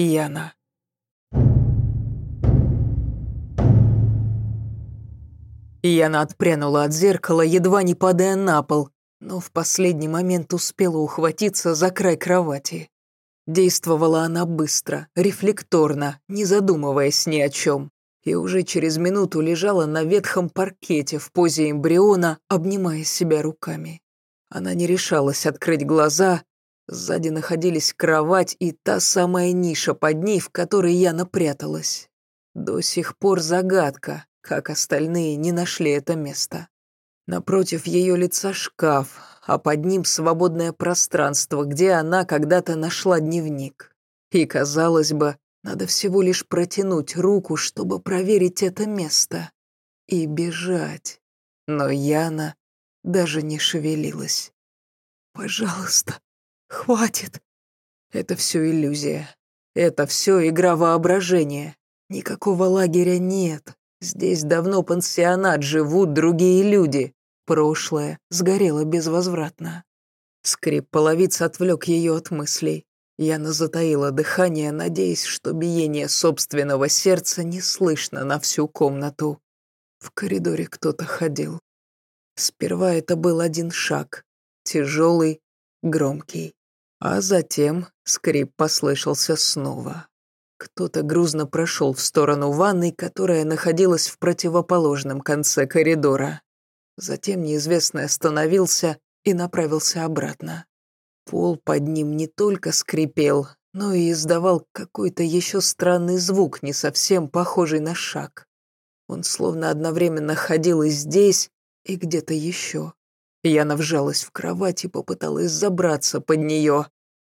Яна. Яна отпрянула от зеркала, едва не падая на пол, но в последний момент успела ухватиться за край кровати. Действовала она быстро, рефлекторно, не задумываясь ни о чем, и уже через минуту лежала на ветхом паркете в позе эмбриона, обнимая себя руками. Она не решалась открыть глаза, сзади находились кровать и та самая ниша под ней, в которой я напряталась. До сих пор загадка, как остальные не нашли это место. Напротив ее лица шкаф, а под ним свободное пространство, где она когда-то нашла дневник. И, казалось бы, надо всего лишь протянуть руку, чтобы проверить это место. И бежать. Но Яна даже не шевелилась. «Пожалуйста, хватит!» Это все иллюзия. Это все игра воображения. Никакого лагеря нет. Здесь давно пансионат, живут другие люди. Прошлое сгорело безвозвратно. Скрип половиц отвлек ее от мыслей. Яна затаила дыхание, надеясь, что биение собственного сердца не слышно на всю комнату. В коридоре кто-то ходил. Сперва это был один шаг, тяжелый, громкий. А затем скрип послышался снова. Кто-то грузно прошел в сторону ванной, которая находилась в противоположном конце коридора. Затем неизвестный остановился и направился обратно. Пол под ним не только скрипел, но и издавал какой-то еще странный звук, не совсем похожий на шаг. Он словно одновременно ходил и здесь, и где-то еще. Яна вжалась в кровать и попыталась забраться под нее.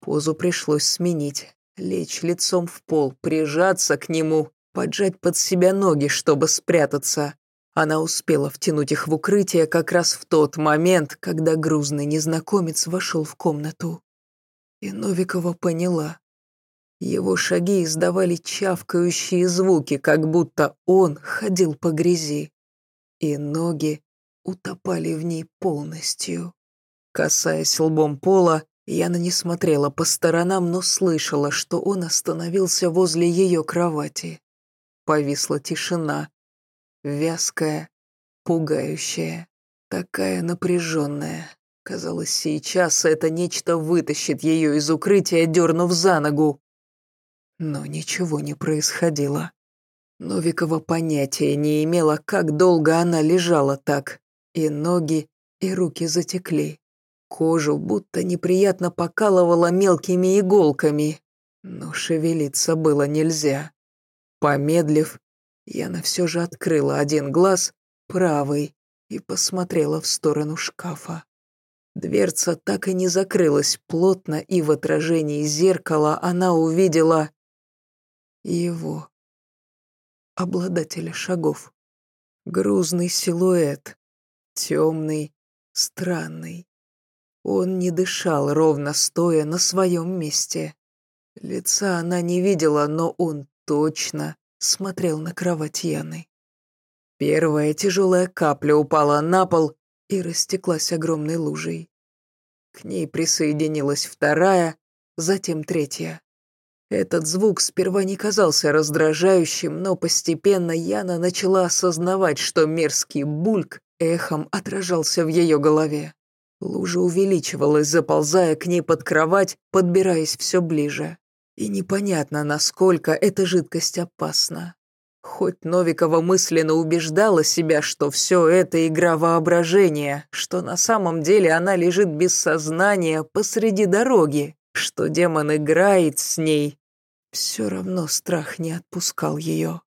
Позу пришлось сменить лечь лицом в пол, прижаться к нему, поджать под себя ноги, чтобы спрятаться. Она успела втянуть их в укрытие как раз в тот момент, когда грузный незнакомец вошел в комнату. И Новикова поняла. Его шаги издавали чавкающие звуки, как будто он ходил по грязи. И ноги утопали в ней полностью. Касаясь лбом пола, Яна не смотрела по сторонам, но слышала, что он остановился возле ее кровати. Повисла тишина. Вязкая, пугающая, такая напряженная. Казалось, сейчас это нечто вытащит ее из укрытия, дернув за ногу. Но ничего не происходило. Новикова понятия не имела, как долго она лежала так. И ноги, и руки затекли. Кожу будто неприятно покалывало мелкими иголками, но шевелиться было нельзя. Помедлив, Яна все же открыла один глаз, правый, и посмотрела в сторону шкафа. Дверца так и не закрылась плотно, и в отражении зеркала она увидела его, обладателя шагов. Грузный силуэт, темный, странный. Он не дышал, ровно стоя на своем месте. Лица она не видела, но он точно смотрел на кровать Яны. Первая тяжелая капля упала на пол и растеклась огромной лужей. К ней присоединилась вторая, затем третья. Этот звук сперва не казался раздражающим, но постепенно Яна начала осознавать, что мерзкий бульк эхом отражался в ее голове. Лужа увеличивалась, заползая к ней под кровать, подбираясь все ближе. И непонятно, насколько эта жидкость опасна. Хоть Новикова мысленно убеждала себя, что все это игра воображения, что на самом деле она лежит без сознания посреди дороги, что демон играет с ней, все равно страх не отпускал ее.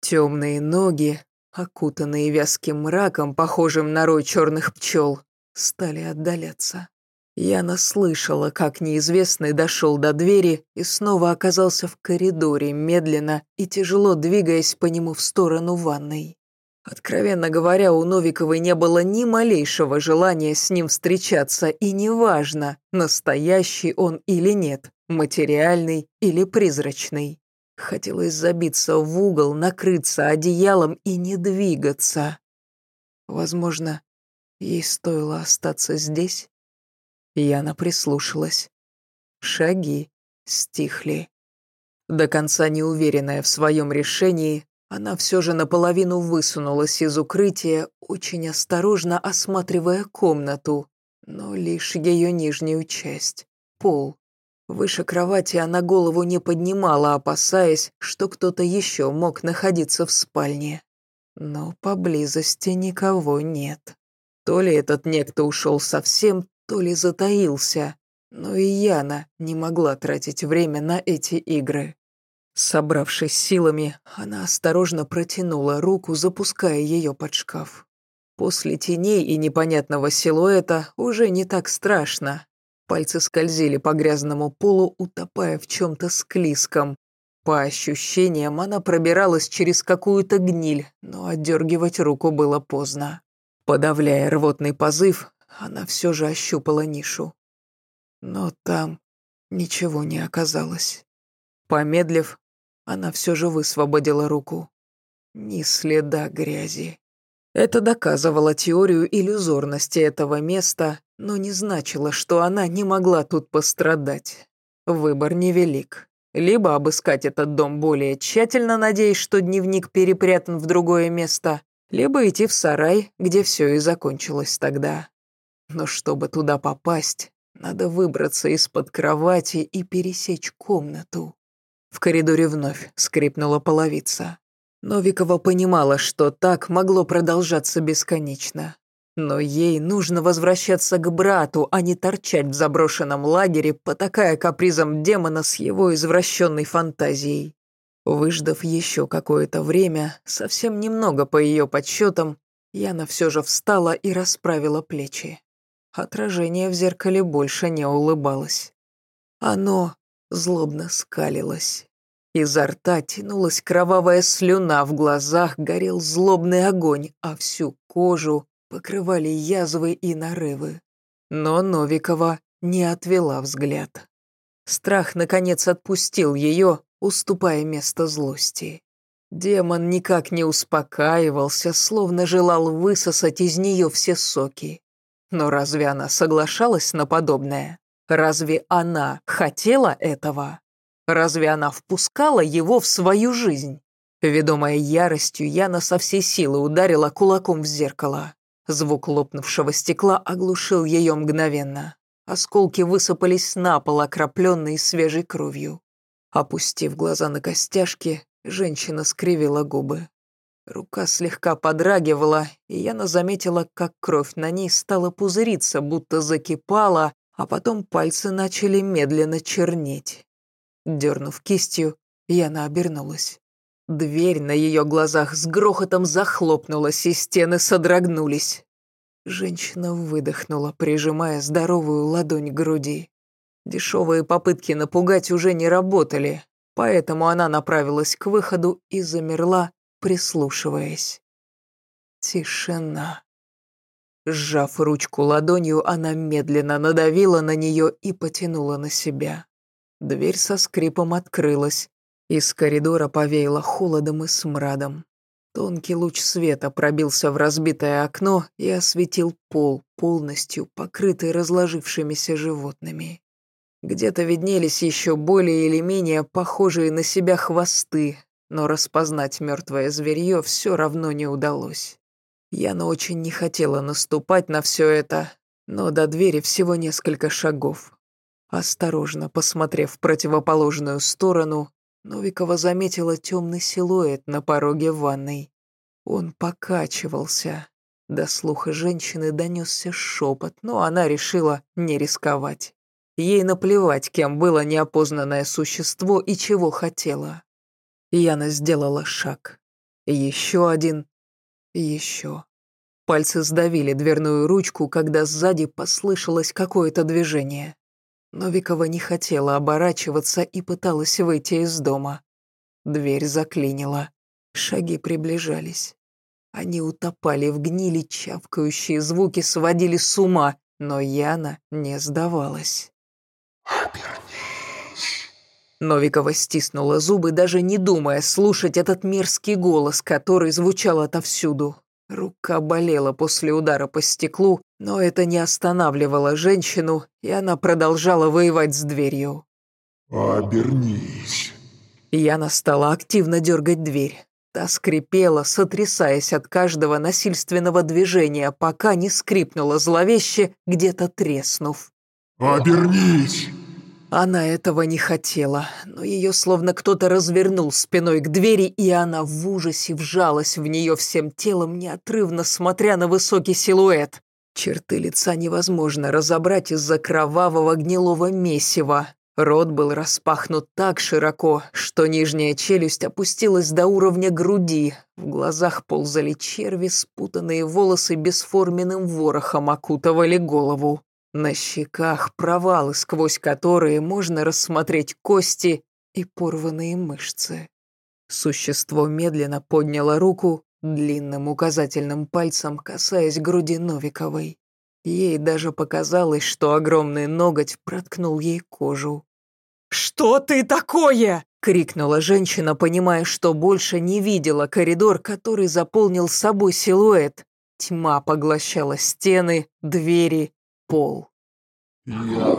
Темные ноги, окутанные вязким мраком, похожим на рой черных пчел, стали отдаляться. Яна слышала, как неизвестный дошел до двери и снова оказался в коридоре, медленно и тяжело двигаясь по нему в сторону ванной. Откровенно говоря, у Новиковой не было ни малейшего желания с ним встречаться, и неважно, настоящий он или нет, материальный или призрачный. Хотелось забиться в угол, накрыться одеялом и не двигаться. Возможно, Ей стоило остаться здесь. Яна прислушалась. Шаги стихли. До конца неуверенная в своем решении, она все же наполовину высунулась из укрытия, очень осторожно осматривая комнату, но лишь ее нижнюю часть — пол. Выше кровати она голову не поднимала, опасаясь, что кто-то еще мог находиться в спальне. Но поблизости никого нет. То ли этот некто ушел совсем, то ли затаился. Но и Яна не могла тратить время на эти игры. Собравшись силами, она осторожно протянула руку, запуская ее под шкаф. После теней и непонятного силуэта уже не так страшно. Пальцы скользили по грязному полу, утопая в чем-то склизком. По ощущениям, она пробиралась через какую-то гниль, но отдергивать руку было поздно. Подавляя рвотный позыв, она все же ощупала нишу. Но там ничего не оказалось. Помедлив, она все же высвободила руку. Ни следа грязи. Это доказывало теорию иллюзорности этого места, но не значило, что она не могла тут пострадать. Выбор невелик. Либо обыскать этот дом более тщательно, надеясь, что дневник перепрятан в другое место, либо идти в сарай, где все и закончилось тогда. Но чтобы туда попасть, надо выбраться из-под кровати и пересечь комнату. В коридоре вновь скрипнула половица. Новикова понимала, что так могло продолжаться бесконечно. Но ей нужно возвращаться к брату, а не торчать в заброшенном лагере, потакая капризом демона с его извращенной фантазией. Выждав еще какое-то время, совсем немного по ее подсчетам, Яна все же встала и расправила плечи. Отражение в зеркале больше не улыбалось. Оно злобно скалилась. Изо рта тянулась кровавая слюна, в глазах горел злобный огонь, а всю кожу покрывали язвы и нарывы. Но Новикова не отвела взгляд. Страх, наконец, отпустил ее, уступая место злости. Демон никак не успокаивался, словно желал высосать из нее все соки. Но разве она соглашалась на подобное? Разве она хотела этого? Разве она впускала его в свою жизнь? Ведомая яростью, Яна со всей силы ударила кулаком в зеркало. Звук лопнувшего стекла оглушил ее мгновенно. Осколки высыпались на пол, окропленные свежей кровью. Опустив глаза на костяшки, женщина скривила губы. Рука слегка подрагивала, и Яна заметила, как кровь на ней стала пузыриться, будто закипала, а потом пальцы начали медленно чернеть. Дернув кистью, Яна обернулась. Дверь на ее глазах с грохотом захлопнулась, и стены содрогнулись. Женщина выдохнула, прижимая здоровую ладонь к груди. Дешевые попытки напугать уже не работали, поэтому она направилась к выходу и замерла, прислушиваясь. Тишина. Сжав ручку ладонью, она медленно надавила на нее и потянула на себя. Дверь со скрипом открылась. Из коридора повеяло холодом и смрадом. Тонкий луч света пробился в разбитое окно и осветил пол, полностью покрытый разложившимися животными. Где-то виднелись еще более или менее похожие на себя хвосты, но распознать мертвое зверье все равно не удалось. Яна очень не хотела наступать на все это, но до двери всего несколько шагов. Осторожно посмотрев в противоположную сторону, Новикова заметила темный силуэт на пороге ванной. Он покачивался. До слуха женщины донесся шепот, но она решила не рисковать. Ей наплевать, кем было неопознанное существо и чего хотела. Яна сделала шаг. Еще один. Еще. Пальцы сдавили дверную ручку, когда сзади послышалось какое-то движение. Новикова не хотела оборачиваться и пыталась выйти из дома. Дверь заклинила. Шаги приближались. Они утопали в гнили, чавкающие звуки сводили с ума, но Яна не сдавалась. Новикова стиснула зубы, даже не думая слушать этот мерзкий голос, который звучал отовсюду. Рука болела после удара по стеклу, но это не останавливало женщину, и она продолжала воевать с дверью. «Обернись. Яна стала активно дергать дверь. Та скрипела, сотрясаясь от каждого насильственного движения, пока не скрипнула зловеще, где-то треснув. «Обернись!» Она этого не хотела, но ее словно кто-то развернул спиной к двери, и она в ужасе вжалась в нее всем телом, неотрывно смотря на высокий силуэт. Черты лица невозможно разобрать из-за кровавого гнилого месива. Рот был распахнут так широко, что нижняя челюсть опустилась до уровня груди. В глазах ползали черви, спутанные волосы бесформенным ворохом окутывали голову. На щеках провалы, сквозь которые можно рассмотреть кости и порванные мышцы. Существо медленно подняло руку, длинным указательным пальцем касаясь груди Новиковой. Ей даже показалось, что огромный ноготь проткнул ей кожу. «Что ты такое?» — крикнула женщина, понимая, что больше не видела коридор, который заполнил собой силуэт. Тьма поглощала стены, двери, пол. «Я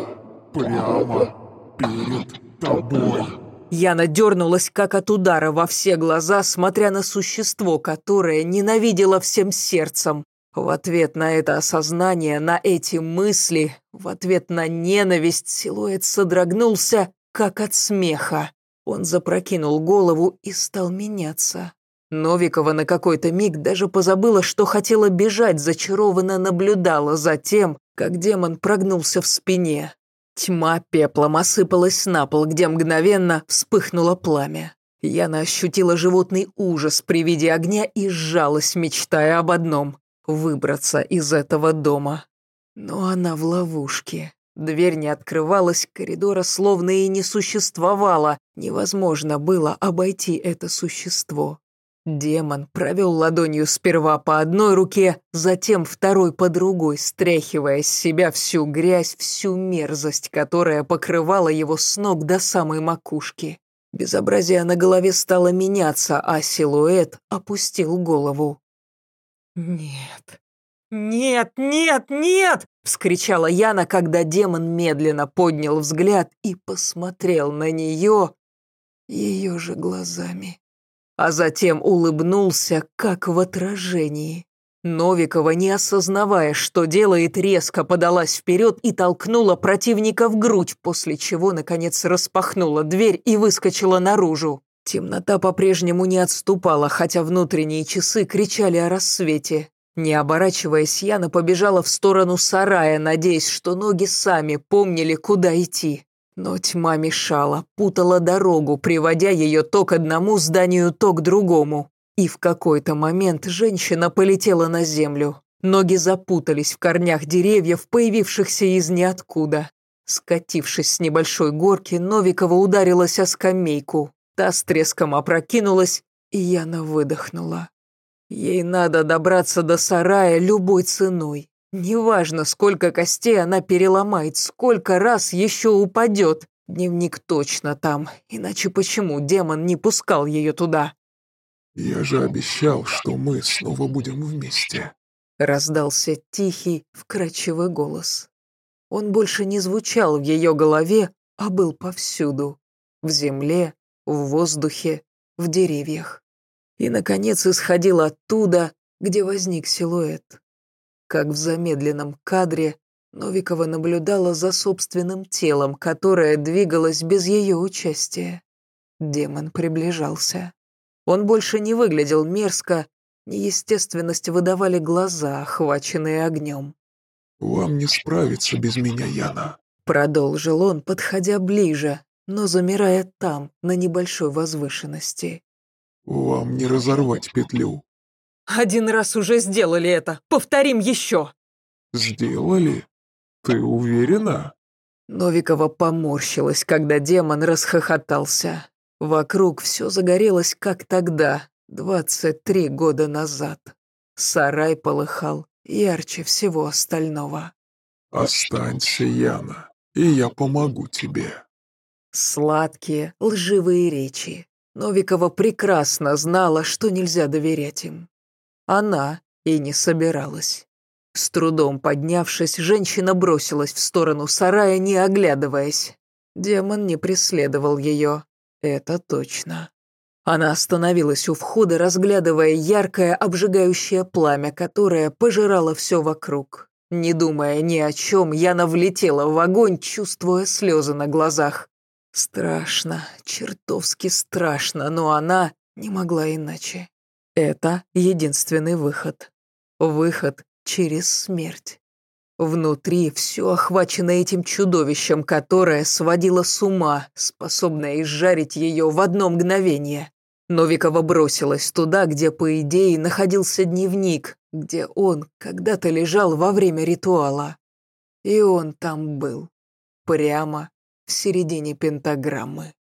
прямо перед тобой». Яна дернулась, как от удара во все глаза, смотря на существо, которое ненавидело всем сердцем. В ответ на это осознание, на эти мысли, в ответ на ненависть, силуэт содрогнулся как от смеха. Он запрокинул голову и стал меняться. Новикова на какой-то миг даже позабыла, что хотела бежать, зачарованно наблюдала за тем, как демон прогнулся в спине. Тьма пеплом осыпалась на пол, где мгновенно вспыхнуло пламя. Яна ощутила животный ужас при виде огня и сжалась, мечтая об одном — выбраться из этого дома. Но она в ловушке. Дверь не открывалась, коридора словно и не существовало. Невозможно было обойти это существо. Демон провел ладонью сперва по одной руке, затем второй по другой, стряхивая с себя всю грязь, всю мерзость, которая покрывала его с ног до самой макушки. Безобразие на голове стало меняться, а силуэт опустил голову. «Нет, «Нет, нет, нет!» — вскричала Яна, когда демон медленно поднял взгляд и посмотрел на нее ее же глазами. А затем улыбнулся, как в отражении. Новикова, не осознавая, что делает, резко подалась вперед и толкнула противника в грудь, после чего, наконец, распахнула дверь и выскочила наружу. Темнота по-прежнему не отступала, хотя внутренние часы кричали о рассвете. Не оборачиваясь, Яна побежала в сторону сарая, надеясь, что ноги сами помнили, куда идти. Но тьма мешала, путала дорогу, приводя ее то к одному зданию, то к другому. И в какой-то момент женщина полетела на землю. Ноги запутались в корнях деревьев, появившихся из ниоткуда. Скатившись с небольшой горки, Новикова ударилась о скамейку. Та с треском опрокинулась, и Яна выдохнула. Ей надо добраться до сарая любой ценой. Неважно, сколько костей она переломает, сколько раз еще упадет. Дневник точно там, иначе почему демон не пускал ее туда? «Я же обещал, что мы снова будем вместе», — раздался тихий, вкрадчивый голос. Он больше не звучал в ее голове, а был повсюду. В земле, в воздухе, в деревьях и, наконец, исходил оттуда, где возник силуэт. Как в замедленном кадре, Новикова наблюдала за собственным телом, которое двигалось без ее участия. Демон приближался. Он больше не выглядел мерзко, неестественность выдавали глаза, охваченные огнем. «Вам не справиться без меня, Яна», — продолжил он, подходя ближе, но замирая там, на небольшой возвышенности. «Вам не разорвать петлю». «Один раз уже сделали это. Повторим еще». «Сделали? Ты уверена?» Новикова поморщилась, когда демон расхохотался. Вокруг все загорелось, как тогда, двадцать три года назад. Сарай полыхал ярче всего остального. «Останься, Яна, и я помогу тебе». Сладкие, лживые речи, Новикова прекрасно знала, что нельзя доверять им. Она и не собиралась. С трудом поднявшись, женщина бросилась в сторону сарая, не оглядываясь. Демон не преследовал ее. Это точно. Она остановилась у входа, разглядывая яркое обжигающее пламя, которое пожирало все вокруг. Не думая ни о чем, Яна влетела в огонь, чувствуя слезы на глазах. Страшно, чертовски страшно, но она не могла иначе. Это единственный выход. Выход через смерть. Внутри все охвачено этим чудовищем, которое сводило с ума, способное изжарить ее в одно мгновение. Новикова бросилась туда, где, по идее, находился дневник, где он когда-то лежал во время ритуала. И он там был, прямо в середине пентаграммы.